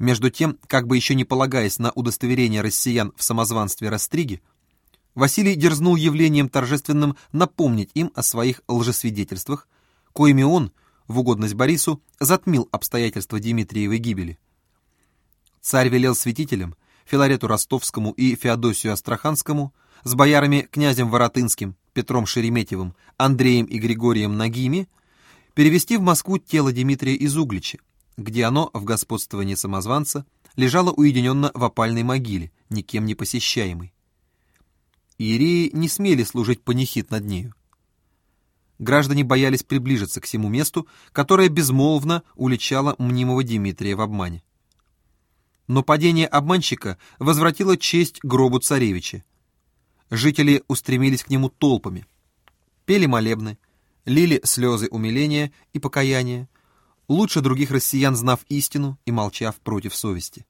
Между тем, как бы еще не полагаясь на удостоверение россиян в самозванстве Растриги, Василий дерзнул явлением торжественным напомнить им о своих лжесвидетельствах, коими он, в угодность Борису, затмил обстоятельства Дмитриевой гибели. Царь велел святителям, Филарету Ростовскому и Феодосию Астраханскому, с боярами князем Воротынским, Петром Шереметьевым, Андреем и Григорием Нагими, перевести в Москву тело Дмитрия из Углича, где оно, в господствовании самозванца, лежало уединенно в опальной могиле, никем не посещаемой. Иереи не смели служить панихид над нею. Граждане боялись приближиться к всему месту, которое безмолвно уличало мнимого Дмитрия в обмане. Но падение обманщика возвратило честь гробу царевича. Жители устремились к нему толпами, пели молебны, лили слезы умиления и покаяния, лучше других россиян знав истину и молчав против совести.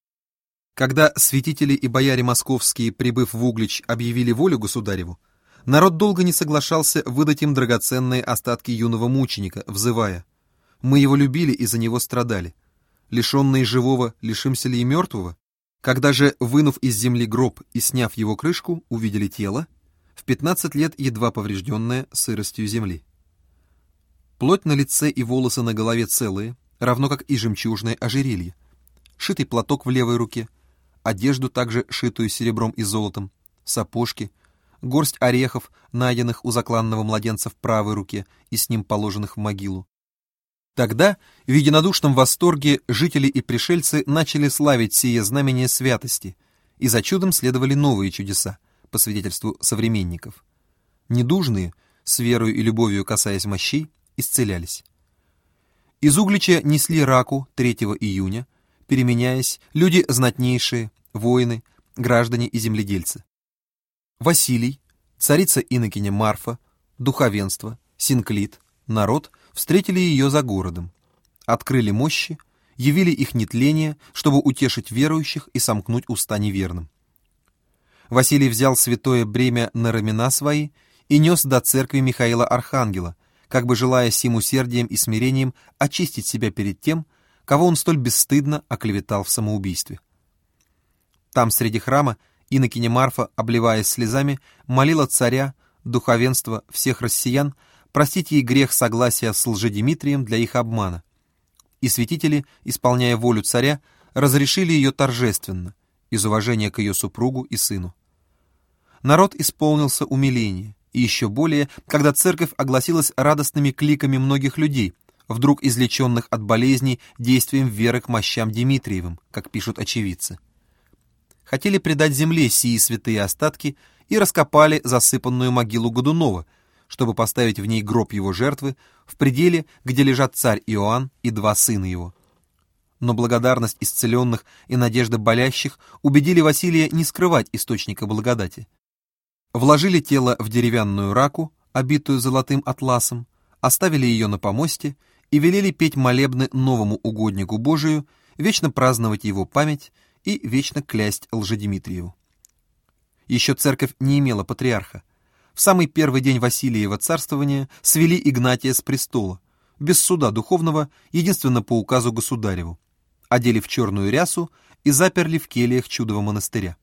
Когда святители и бояре московские, прибыв в Углич, объявили волю государеву, народ долго не соглашался выдать им драгоценные остатки юного мученика, взывая «Мы его любили и за него страдали. Лишенные живого, лишимся ли и мертвого?» Когда же, вынув из земли гроб и сняв его крышку, увидели тело, в 15 лет едва поврежденное сыростью земли. Плоть на лице и волосы на голове целые, равно как и жемчужное ожерелье. Шитый платок в левой руке, одежду также шитую серебром и золотом, сапожки, горсть орехов, найденных у закланного младенца в правой руке и с ним положенных в могилу. Тогда, в единодушном восторге, жители и пришельцы начали славить сие знамение святости, и за чудом следовали новые чудеса, по свидетельству современников. Недужные, с верою и любовью касаясь мощей, исцелялись. Из Углича несли раку 3 июня, переменяясь, люди знатнейшие, воины, граждане и земледельцы. Василий, царица Инокиня Марфа, духовенство, Синклит, народ встретили ее за городом, открыли мощи, явили их нетление, чтобы утешить верующих и сомкнуть уста неверным. Василий взял святое бремя на рамена свои и нес до церкви Михаила Архангела, как бы желая сим усердием и смирением очистить себя перед тем, кого он столь бесстыдно оклеветал в самоубийстве. Там, среди храма, инокиня Марфа, обливаясь слезами, молила царя, духовенство, всех россиян, простить ей грех согласия с лжедимитрием для их обмана. И святители, исполняя волю царя, разрешили ее торжественно, из уважения к ее супругу и сыну. Народ исполнился умиления, и еще более, когда церковь огласилась радостными кликами многих людей, вдруг излеченных от болезней действием веры к мощам Дмитриевым, как пишут очевидцы. Хотели предать земле сии святые остатки и раскопали засыпанную могилу Годунова, чтобы поставить в ней гроб его жертвы в пределе, где лежат царь Иоанн и два сына его. Но благодарность исцеленных и надежда болящих убедили Василия не скрывать источника благодати. Вложили тело в деревянную раку, обитую золотым атласом, оставили ее на помосте и велели петь молебны новому угоднику Божию, вечно праздновать его память и вечно клясть лжедимитриеву. Еще церковь не имела патриарха. В самый первый день Василиева царствования свели Игнатия с престола, без суда духовного, единственно по указу государеву, одели в черную рясу и заперли в кельях чудового монастыря.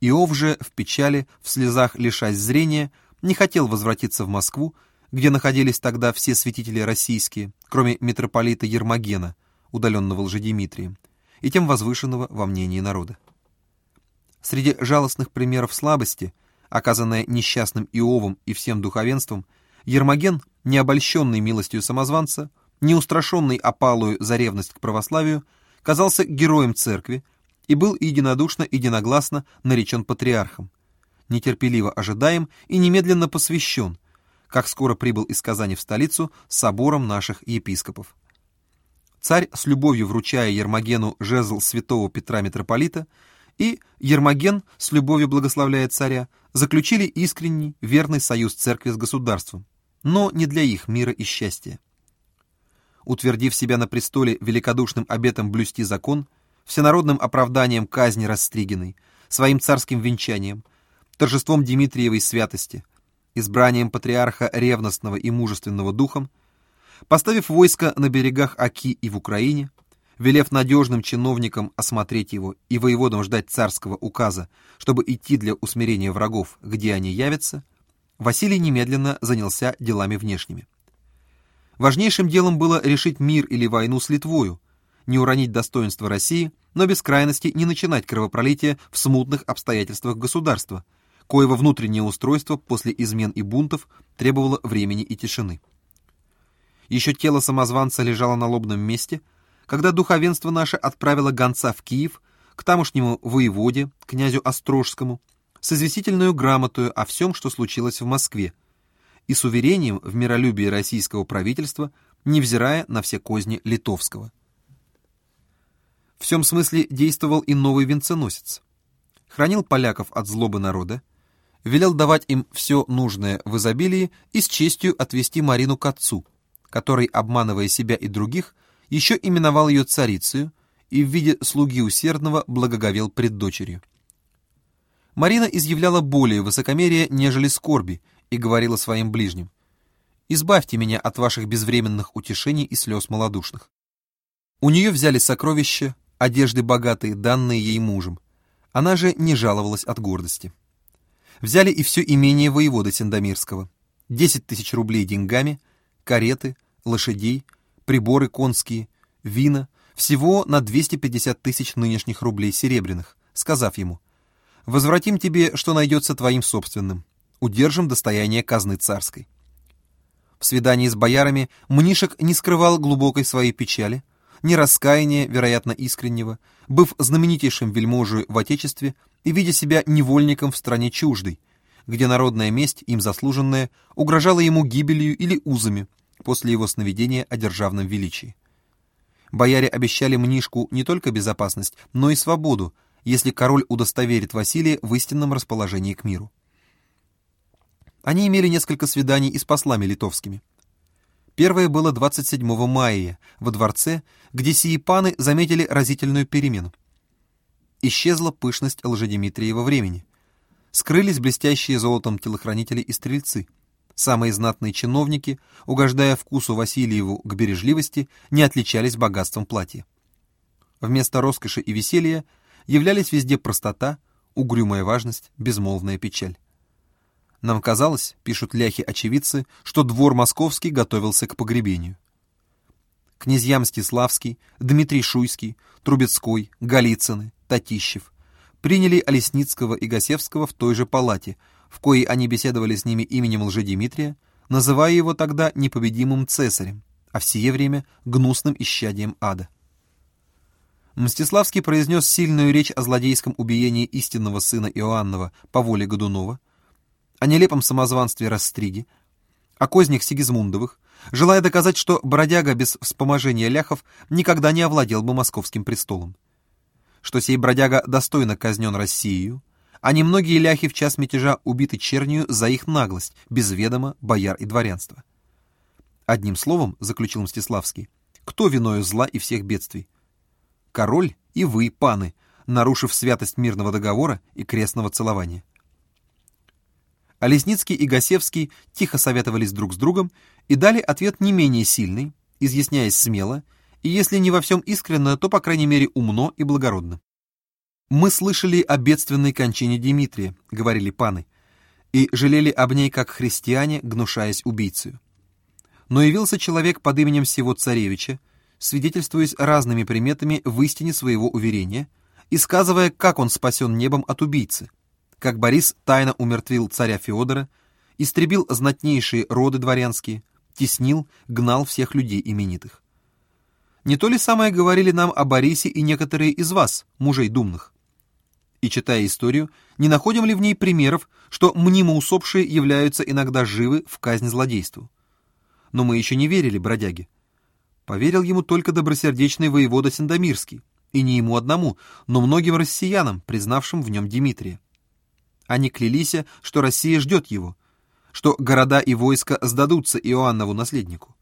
Иов же в печали, в слезах лишась зрения, не хотел возвратиться в Москву, где находились тогда все святители российские, кроме митрополита Ермогена, удаленного Лжедимитрием, и тем возвышенного во мнении народа. Среди жалостных примеров слабости, оказанной несчастным Иовом и всем духовенством, Ермоген, не обольщенный милостью самозванца, не устрашенный опалую за ревность к православию, казался героем церкви, и был единодушно и единогласно наречен патриархом. Нетерпеливо ожидаем и немедленно посвящен, как скоро прибыл из Казани в столицу с собором наших епископов. Царь с любовью вручая Ермогену жезл святого Петра Митрополита и Ермоген с любовью благословляя царя, заключили искренний, верный союз церкви с государством, но не для их мира и счастья. Утвердив себя на престоле великодушным обетом блюсти закон, всенародным оправданием казни Растригиной, своим царским венчанием, торжеством Дмитриевой святости, избранием патриарха ревностного и мужественного духом, поставив войско на берегах Оки и в Украине, велев надежным чиновникам осмотреть его и воеводам ждать царского указа, чтобы идти для усмирения врагов, где они явятся, Василий немедленно занялся делами внешними. Важнейшим делом было решить мир или войну с Литвою, не уронить достоинство России, но без крайности не начинать кровопролитие в смутных обстоятельствах государства, коего внутреннее устройство после измен и бунтов требовало времени и тишины. Еще тело самозванца лежало на лобном месте, когда духовенство наше отправило гонца в Киев к тамошнему воеводе, князю Острожскому, с известительную грамотою о всем, что случилось в Москве, и с уверением в миролюбии российского правительства, невзирая на все козни литовского. Всем смысле действовал и новый венценосец. Хранил поляков от злобы народа, велел давать им все нужное в изобилии и с честью отвести Марину к отцу, который, обманывая себя и других, еще именовал ее царицею и в виде слуги усердного благоговел пред дочерью. Марина изъявляла более высокомерие, нежели скорби, и говорила своим ближним, «Избавьте меня от ваших безвременных утешений и слез малодушных». У нее взяли сокровища, одежды богатые, данные ей мужем. Она же не жаловалась от гордости. Взяли и все имение воевода Сендомирского. Десять тысяч рублей деньгами, кареты, лошадей, приборы конские, вина, всего на 250 тысяч нынешних рублей серебряных, сказав ему, «Возвратим тебе, что найдется твоим собственным, удержим достояние казны царской». В свидании с боярами Мнишек не скрывал глубокой своей печали, ни раскаяния, вероятно, искреннего, быв знаменитейшим вельможей в Отечестве и видя себя невольником в стране чуждой, где народная месть, им заслуженная, угрожала ему гибелью или узами после его сновидения о державном величии. Бояре обещали Мнишку не только безопасность, но и свободу, если король удостоверит Василия в истинном расположении к миру. Они имели несколько свиданий и с послами литовскими. Первое было 27 мая во дворце, где сии паны заметили разительную перемену. Исчезла пышность Лжедимитриева времени. Скрылись блестящие золотом телохранители и стрельцы. Самые знатные чиновники, угождая вкусу Васильеву к бережливости, не отличались богатством платья. Вместо роскоши и веселья являлись везде простота, угрюмая важность, безмолвная печаль. Нам казалось, пишут ляхи-очевидцы, что двор московский готовился к погребению. Князья Мстиславский, Дмитрий Шуйский, Трубецкой, Голицыны, Татищев приняли Олесницкого и Гасевского в той же палате, в коей они беседовали с ними именем Лжедимитрия, называя его тогда непобедимым цесарем, а в сие время гнусным исчадием ада. Мстиславский произнес сильную речь о злодейском убиении истинного сына Иоаннова по воле Годунова, о нелепом самозванстве Растриги, о кознях Сигизмундовых, желая доказать, что бродяга без вспоможения ляхов никогда не овладел бы московским престолом. Что сей бродяга достойно казнен Россией, а немногие ляхи в час мятежа убиты чернью за их наглость, без ведома бояр и дворянства. Одним словом, заключил Мстиславский, кто виною зла и всех бедствий? Король и вы, паны, нарушив святость мирного договора и крестного целования. А Лесницкий и Гасевский тихо советовались друг с другом и дали ответ не менее сильный, изъясняясь смело, и если не во всем искренно, то, по крайней мере, умно и благородно. «Мы слышали о бедственной кончине Дмитрия», — говорили паны, и жалели об ней, как христиане, гнушаясь убийцею. Но явился человек под именем всего царевича, свидетельствуясь разными приметами в истине своего уверения и сказывая, как он спасен небом от убийцы, как Борис тайно умертвил царя Феодора, истребил знатнейшие роды дворянские, теснил, гнал всех людей именитых. Не то ли самое говорили нам о Борисе и некоторые из вас, мужей думных? И читая историю, не находим ли в ней примеров, что мнимо усопшие являются иногда живы в казнь злодейству? Но мы еще не верили бродяге. Поверил ему только добросердечный воевода Сендомирский, и не ему одному, но многим россиянам, признавшим в нем Дмитрия. Они клялись, что Россия ждет его, что города и войска сдадутся Иоаннову наследнику.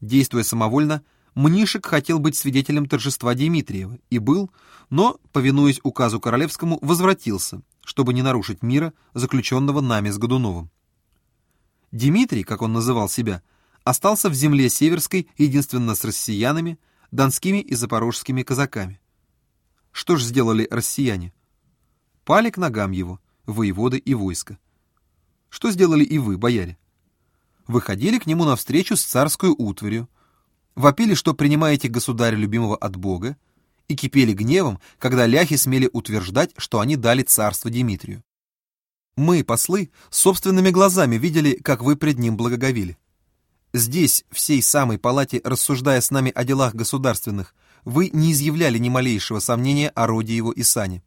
Действуя самовольно, Мнишек хотел быть свидетелем торжества Дмитриева и был, но, повинуясь указу королевскому, возвратился, чтобы не нарушить мира, заключенного нами с Годуновым. Дмитрий, как он называл себя, остался в земле северской единственно с россиянами, донскими и запорожскими казаками. Что ж сделали россияне? Пали к ногам его, воеводы и войска. Что сделали и вы, бояре? Выходили к нему навстречу с царскую утварью, вопили, что принимаете государя любимого от Бога, и кипели гневом, когда ляхи смели утверждать, что они дали царство Дмитрию. Мы, послы, собственными глазами видели, как вы пред ним благоговели. Здесь, в сей самой палате, рассуждая с нами о делах государственных, вы не изъявляли ни малейшего сомнения о роде его и сане.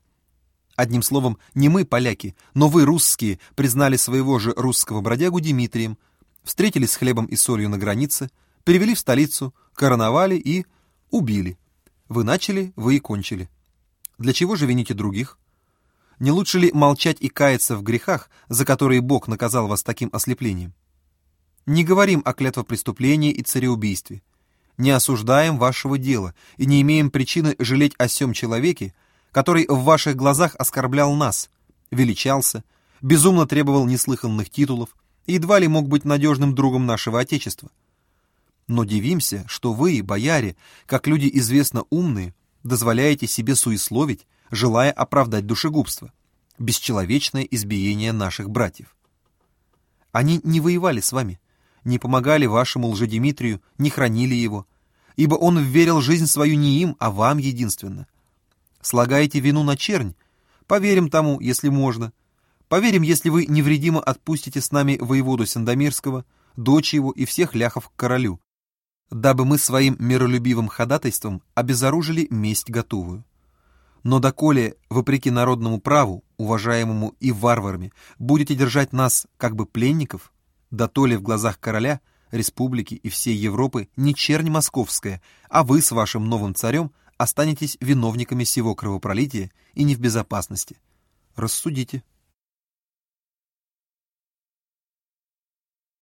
Одним словом, не мы, поляки, но вы, русские, признали своего же русского бродягу Дмитрием, встретились с хлебом и солью на границе, перевели в столицу, короновали и убили. Вы начали, вы и кончили. Для чего же вините других? Не лучше ли молчать и каяться в грехах, за которые Бог наказал вас таким ослеплением? Не говорим о клятвопреступлении и цареубийстве. Не осуждаем вашего дела и не имеем причины жалеть о сем человеке, который в ваших глазах оскорблял нас, величался, безумно требовал неслыханных титулов и едва ли мог быть надежным другом нашего Отечества. Но дивимся, что вы, бояре, как люди известно умные, дозволяете себе суесловить, желая оправдать душегубство, бесчеловечное избиение наших братьев. Они не воевали с вами, не помогали вашему лжедимитрию, не хранили его, ибо он верил жизнь свою не им, а вам единственно. Слагаете вину на чернь? Поверим тому, если можно. Поверим, если вы невредимо отпустите с нами воеводу Сандомирского, дочь его и всех ляхов к королю, дабы мы своим миролюбивым ходатайством обезоружили месть готовую. Но доколе, вопреки народному праву, уважаемому и варварами, будете держать нас как бы пленников, да то ли в глазах короля, республики и всей Европы не чернь московская, а вы с вашим новым царем останетесь виновниками всего кровопролития и не в безопасности. Рассудите.